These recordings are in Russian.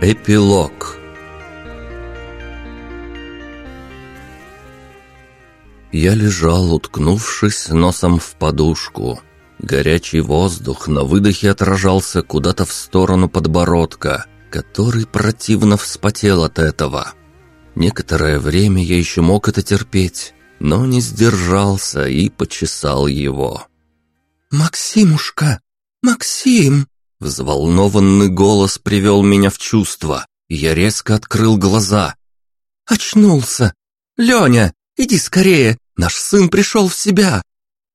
Эпилог Я лежал, уткнувшись носом в подушку. Горячий воздух на выдохе отражался куда-то в сторону подбородка, который противно вспотел от этого. Некоторое время я еще мог это терпеть, но не сдержался и почесал его. «Максимушка! Максим!» Взволнованный голос привел меня в чувство, и я резко открыл глаза. «Очнулся! Леня, иди скорее! Наш сын пришел в себя!»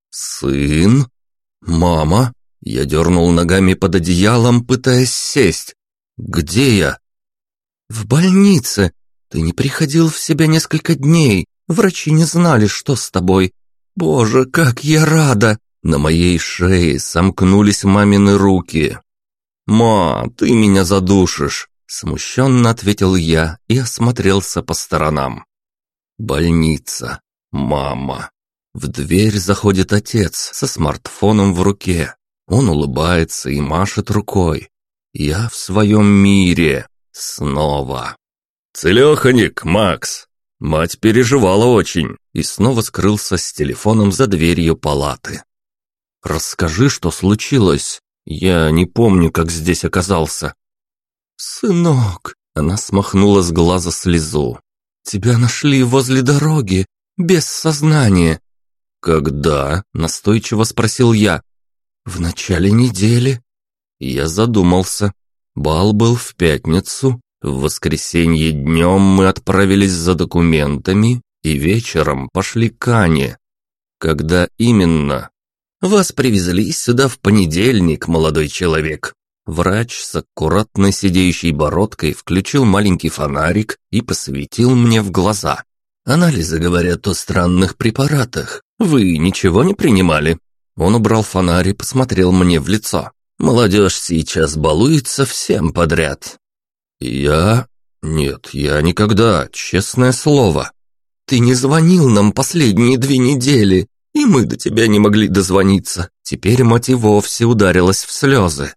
«Сын? Мама?» Я дернул ногами под одеялом, пытаясь сесть. «Где я?» «В больнице. Ты не приходил в себя несколько дней. Врачи не знали, что с тобой. Боже, как я рада!» На моей шее сомкнулись мамины руки. «Ма, ты меня задушишь!» Смущенно ответил я и осмотрелся по сторонам. Больница. Мама. В дверь заходит отец со смартфоном в руке. Он улыбается и машет рукой. Я в своем мире. Снова. «Целеханик, Макс!» Мать переживала очень и снова скрылся с телефоном за дверью палаты. «Расскажи, что случилось. Я не помню, как здесь оказался». «Сынок!» — она смахнула с глаза слезу. «Тебя нашли возле дороги, без сознания». «Когда?» — настойчиво спросил я. «В начале недели». Я задумался. Бал был в пятницу. В воскресенье днем мы отправились за документами и вечером пошли к Ане. Когда именно? Вас привезли сюда в понедельник, молодой человек. Врач с аккуратно сидеющей бородкой включил маленький фонарик и посветил мне в глаза. Анализы говорят о странных препаратах. Вы ничего не принимали? Он убрал фонарь и посмотрел мне в лицо. Молодежь сейчас балуется всем подряд. Я... Нет, я никогда, честное слово. Ты не звонил нам последние две недели. И мы до тебя не могли дозвониться. Теперь мать и вовсе ударилась в слезы.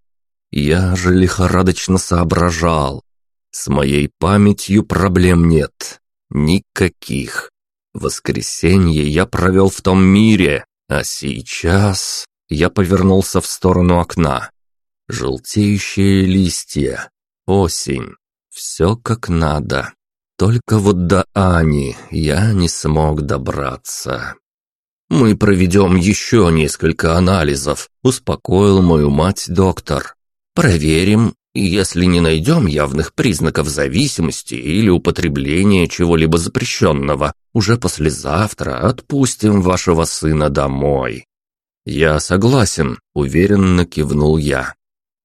Я же лихорадочно соображал. С моей памятью проблем нет. Никаких. Воскресенье я провел в том мире, а сейчас я повернулся в сторону окна. Желтеющие листья. Осень. Все как надо. Только вот до Ани я не смог добраться. «Мы проведем еще несколько анализов», – успокоил мою мать доктор. «Проверим, если не найдем явных признаков зависимости или употребления чего-либо запрещенного, уже послезавтра отпустим вашего сына домой». «Я согласен», – уверенно кивнул я.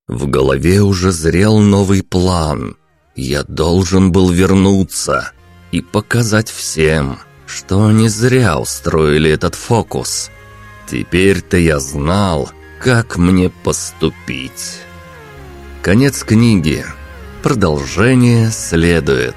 В голове уже зрел новый план. Я должен был вернуться и показать всем – что не зря устроили этот фокус. Теперь-то я знал, как мне поступить. Конец книги. Продолжение следует.